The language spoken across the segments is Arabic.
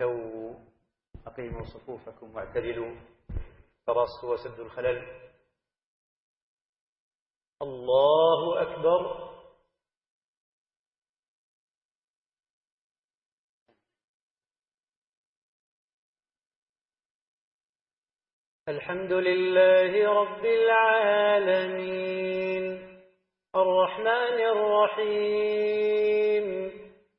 لو أقيموا صفوفكم واعتدلوا فرصوا وسدوا الخلل. الله أكبر. الحمد لله رب العالمين. الرحمن الرحيم.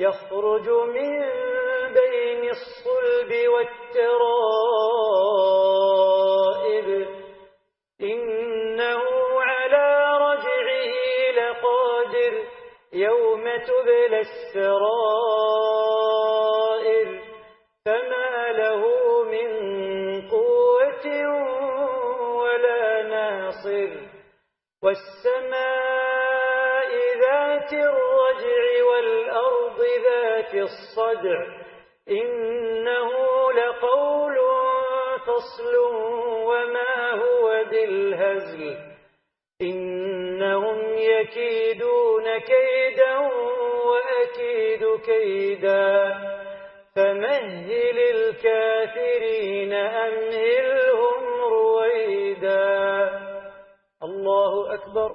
يخرج من بين الصلب والترائب. إنه على رجعه لقادر يوم تبلى السرائب. قول فصل وما هو بالهزل إنهم يكيدون كيدا وأكيد كيدا فمهل الكافرين أمهلهم رويدا الله أكبر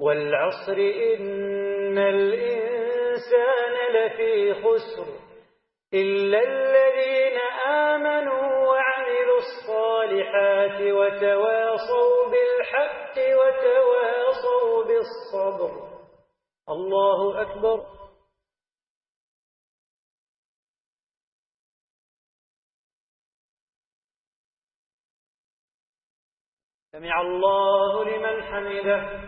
والعصر إن الإنسان لفي خسر إلا الذين آمنوا وعملوا الصالحات وتواصوا بالحق وتواصوا بالصبر. الله أكبر. سمع الله لمن حمده.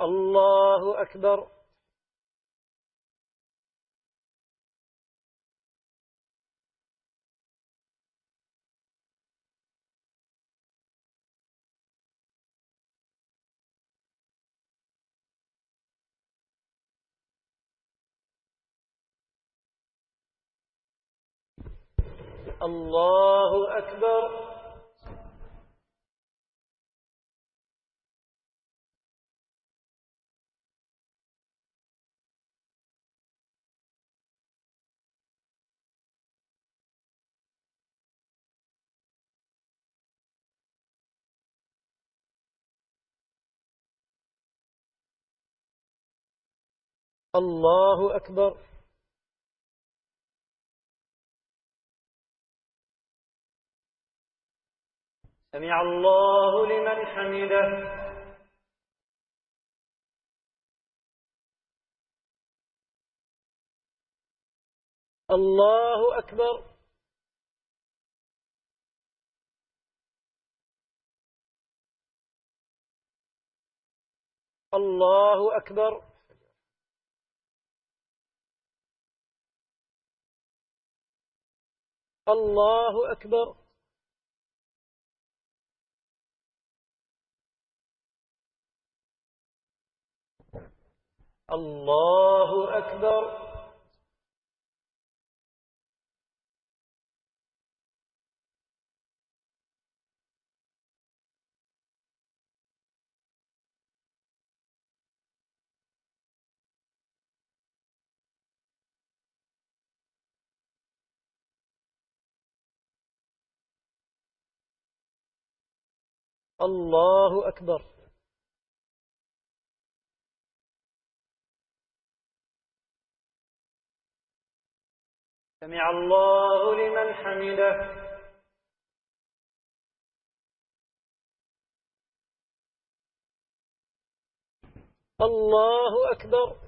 الله أكبر الله أكبر اللہ اکبر سمع الله لمن حمده. الله أكبر الله أكبر اللہ اکبر اللہ اکبر اللہ اکبر سمع الله لمن حمده الله أكبر